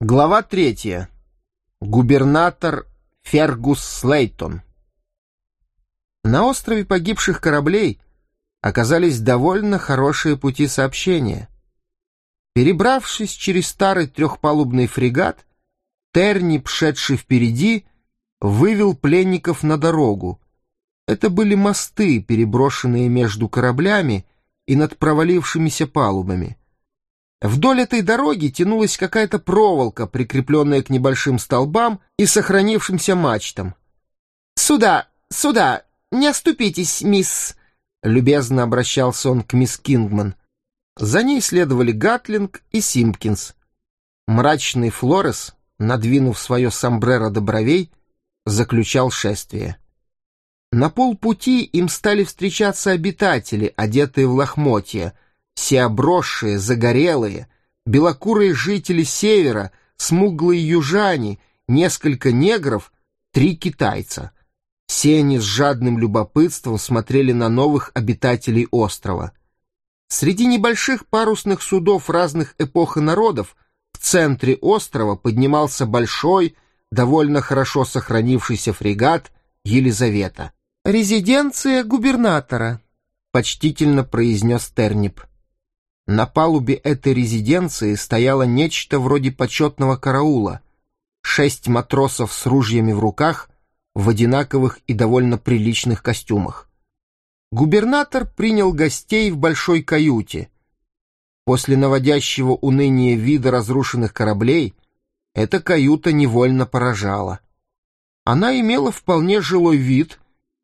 Глава третья. Губернатор Фергус Слейтон. На острове погибших кораблей оказались довольно хорошие пути сообщения. Перебравшись через старый трехпалубный фрегат, Терни, шедший впереди, вывел пленников на дорогу. Это были мосты, переброшенные между кораблями и над провалившимися палубами. Вдоль этой дороги тянулась какая-то проволока, прикрепленная к небольшим столбам и сохранившимся мачтам. «Сюда, сюда! Не оступитесь, мисс!» — любезно обращался он к мисс Кингман. За ней следовали Гатлинг и Симпкинс. Мрачный Флорес, надвинув свое сомбреро до бровей, заключал шествие. На полпути им стали встречаться обитатели, одетые в лохмотья — все обросшие, загорелые, белокурые жители севера, смуглые южане, несколько негров, три китайца. Все они с жадным любопытством смотрели на новых обитателей острова. Среди небольших парусных судов разных эпох и народов в центре острова поднимался большой, довольно хорошо сохранившийся фрегат «Елизавета». «Резиденция губернатора», — почтительно произнес Тернип. На палубе этой резиденции стояло нечто вроде почетного караула. Шесть матросов с ружьями в руках в одинаковых и довольно приличных костюмах. Губернатор принял гостей в большой каюте. После наводящего уныния вида разрушенных кораблей эта каюта невольно поражала. Она имела вполне жилой вид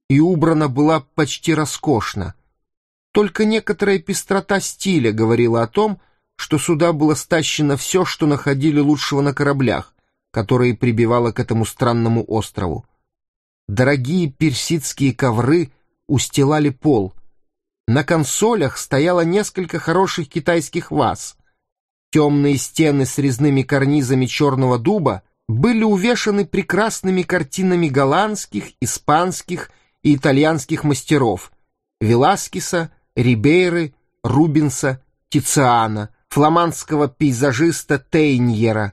и убрана была почти роскошно — только некоторая пестрота стиля говорила о том, что сюда было стащено все, что находили лучшего на кораблях, которые прибивало к этому странному острову. Дорогие персидские ковры устилали пол. На консолях стояло несколько хороших китайских ваз. Темные стены с резными карнизами черного дуба были увешаны прекрасными картинами голландских, испанских и итальянских мастеров — Веласкеса, Рибейры, Рубинса, Тициана, фламандского пейзажиста Тейньера.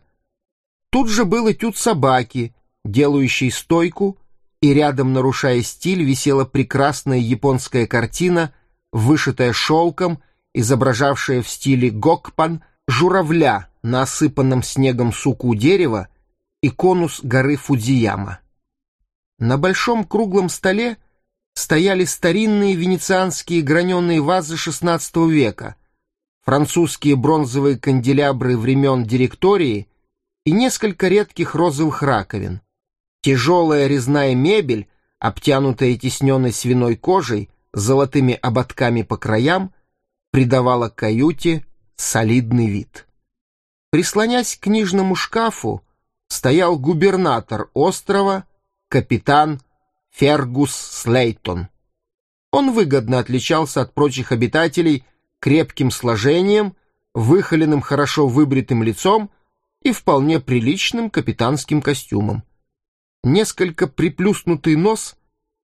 Тут же был этюд собаки, делающий стойку, и рядом, нарушая стиль, висела прекрасная японская картина, вышитая шелком, изображавшая в стиле гокпан журавля на осыпанном снегом суку дерева и конус горы Фудзияма. На большом круглом столе стояли старинные венецианские граненые вазы XVI века, французские бронзовые канделябры времен директории и несколько редких розовых раковин. Тяжелая резная мебель, обтянутая тисненной свиной кожей, с золотыми ободками по краям, придавала каюте солидный вид. Прислонясь к книжному шкафу, стоял губернатор острова, капитан Фергус Слейтон. Он выгодно отличался от прочих обитателей крепким сложением, выхоленным хорошо выбритым лицом и вполне приличным капитанским костюмом. Несколько приплюснутый нос,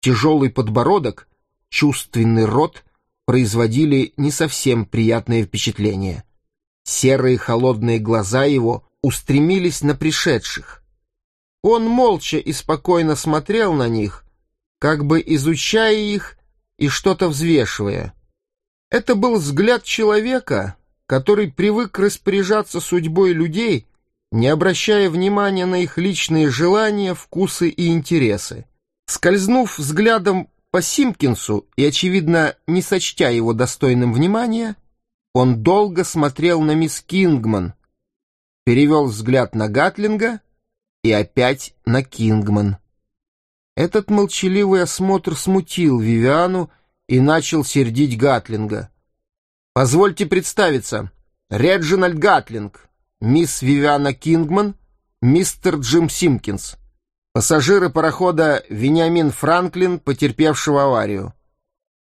тяжелый подбородок, чувственный рот производили не совсем приятное впечатление. Серые холодные глаза его устремились на пришедших. Он молча и спокойно смотрел на них, как бы изучая их и что-то взвешивая. Это был взгляд человека, который привык распоряжаться судьбой людей, не обращая внимания на их личные желания, вкусы и интересы. Скользнув взглядом по Симпкинсу и, очевидно, не сочтя его достойным внимания, он долго смотрел на мисс Кингман, перевел взгляд на Гатлинга и опять на Кингман. Этот молчаливый осмотр смутил Вивиану и начал сердить Гатлинга. «Позвольте представиться. Реджинальд Гатлинг, мисс Вивиана Кингман, мистер Джим Симпкинс, пассажиры парохода Вениамин Франклин, потерпевшего аварию».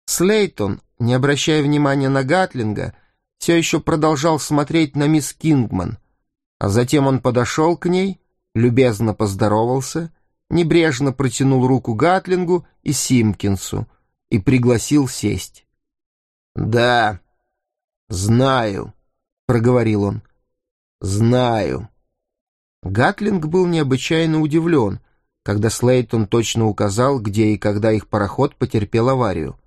Слейтон, не обращая внимания на Гатлинга, все еще продолжал смотреть на мисс Кингман, а затем он подошел к ней, любезно поздоровался — небрежно протянул руку Гатлингу и Симкинсу и пригласил сесть. «Да, знаю», — проговорил он, — «знаю. Гатлинг был необычайно удивлен, когда Слейтон точно указал, где и когда их пароход потерпел аварию.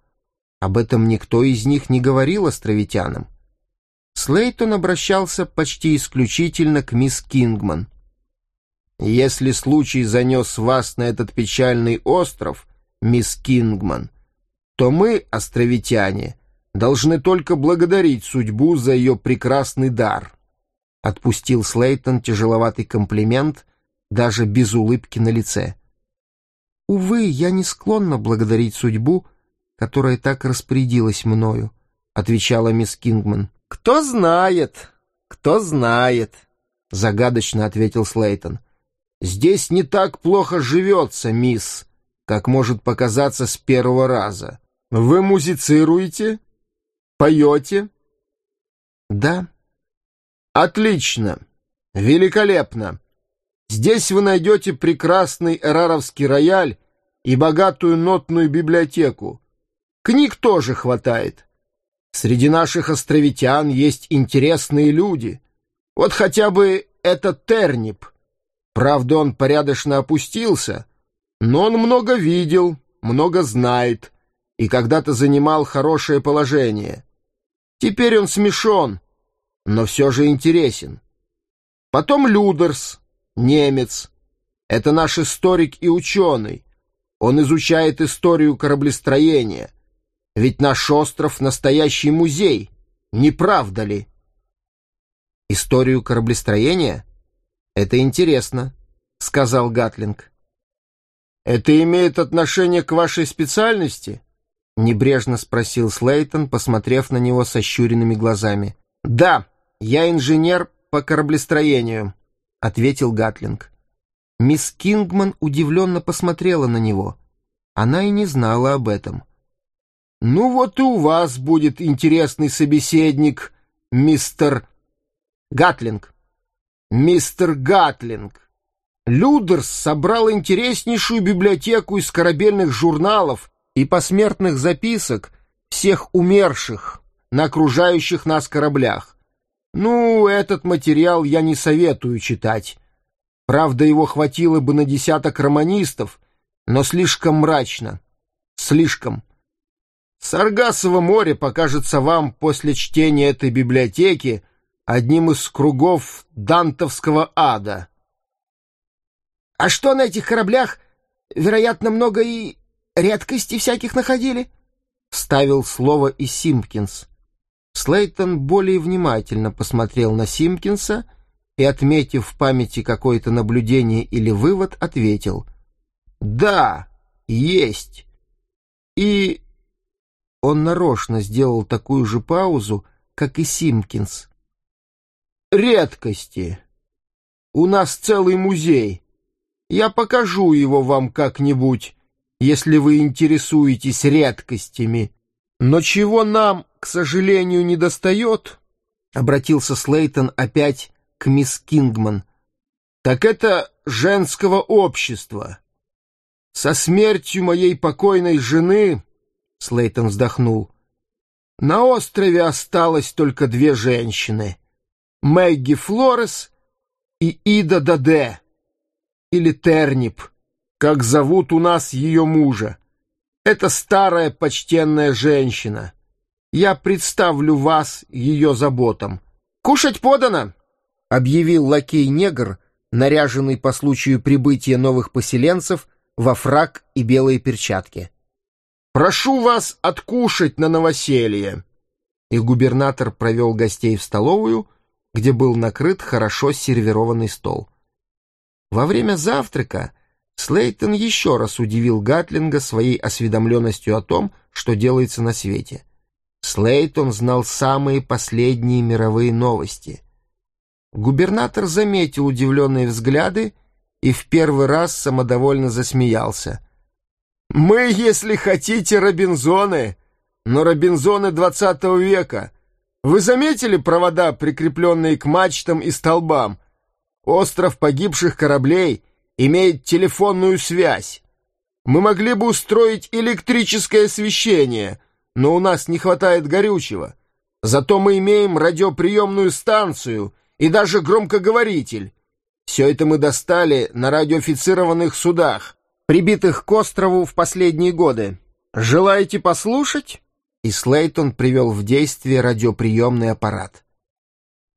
Об этом никто из них не говорил островитянам. Слейтон обращался почти исключительно к мисс Кингман. «Если случай занес вас на этот печальный остров, мисс Кингман, то мы, островитяне, должны только благодарить судьбу за ее прекрасный дар». Отпустил Слейтон тяжеловатый комплимент, даже без улыбки на лице. «Увы, я не склонна благодарить судьбу, которая так распорядилась мною», — отвечала мисс Кингман. «Кто знает, кто знает», — загадочно ответил Слейтон. «Здесь не так плохо живется, мисс, как может показаться с первого раза. Вы музицируете? Поете?» «Да». «Отлично! Великолепно! Здесь вы найдете прекрасный эраровский рояль и богатую нотную библиотеку. Книг тоже хватает. Среди наших островитян есть интересные люди. Вот хотя бы этот Тернип. Правда, он порядочно опустился, но он много видел, много знает и когда-то занимал хорошее положение. Теперь он смешон, но все же интересен. Потом Людерс, немец. Это наш историк и ученый. Он изучает историю кораблестроения — ведь наш остров — настоящий музей, не правда ли? Историю кораблестроения? Это интересно, — сказал Гатлинг. Это имеет отношение к вашей специальности? — небрежно спросил Слейтон, посмотрев на него со щуренными глазами. «Да, я инженер по кораблестроению», — ответил Гатлинг. Мисс Кингман удивленно посмотрела на него. Она и не знала об этом. «Ну вот и у вас будет интересный собеседник, мистер Гатлинг». «Мистер Гатлинг, Людерс собрал интереснейшую библиотеку из корабельных журналов и посмертных записок всех умерших на окружающих нас кораблях. Ну, этот материал я не советую читать. Правда, его хватило бы на десяток романистов, но слишком мрачно. Слишком. Саргасово море покажется вам после чтения этой библиотеки одним из кругов дантовского ада. — А что на этих кораблях, вероятно, много и редкостей всяких находили? — вставил слово и Симпкинс. Слейтон более внимательно посмотрел на Симпкинса и, отметив в памяти какое-то наблюдение или вывод, ответил. «Да, есть. И он нарочно сделал такую же паузу, как и Симкинс. «Редкости. У нас целый музей. Я покажу его вам как-нибудь, если вы интересуетесь редкостями. Но чего нам, к сожалению, не достает?» — обратился Слейтон опять к мисс Кингман. «Так это женского общества. Со смертью моей покойной жены Слейтон вздохнул. На острове осталось только две женщины. Мэгги Флорес и Ида Даде. Или Тернип, как зовут у нас ее мужа. Это старая почтенная женщина. Я представлю вас ее заботам. «Кушать подано!» — объявил лакей-негр, наряженный по случаю прибытия новых поселенцев во фрак и белые перчатки. Прошу вас откушать на новоселье!» И губернатор провел гостей в столовую, где был накрыт хорошо сервированный стол. Во время завтрака Слейтон еще раз удивил Гатлинга своей осведомленностью о том, что делается на свете. Слейтон знал самые последние мировые новости. Губернатор заметил удивленные взгляды и в первый раз самодовольно засмеялся — мы, если хотите, Робинзоны, но Робинзоны двадцатого века. Вы заметили провода, прикрепленные к мачтам и столбам? Остров погибших кораблей имеет телефонную связь. Мы могли бы устроить электрическое освещение, но у нас не хватает горючего. Зато мы имеем радиоприемную станцию и даже громкоговоритель. Все это мы достали на радиофицированных судах, прибитых к острову в последние годы. Желаете послушать?» И Слейтон привел в действие радиоприемный аппарат.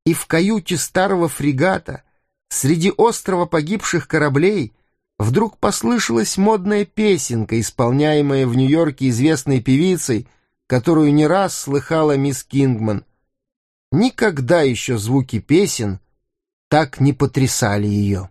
И в каюте старого фрегата, среди острова погибших кораблей, вдруг послышалась модная песенка, исполняемая в Нью-Йорке известной певицей, которую не раз слыхала мисс Кингман. Никогда еще звуки песен так не потрясали ее.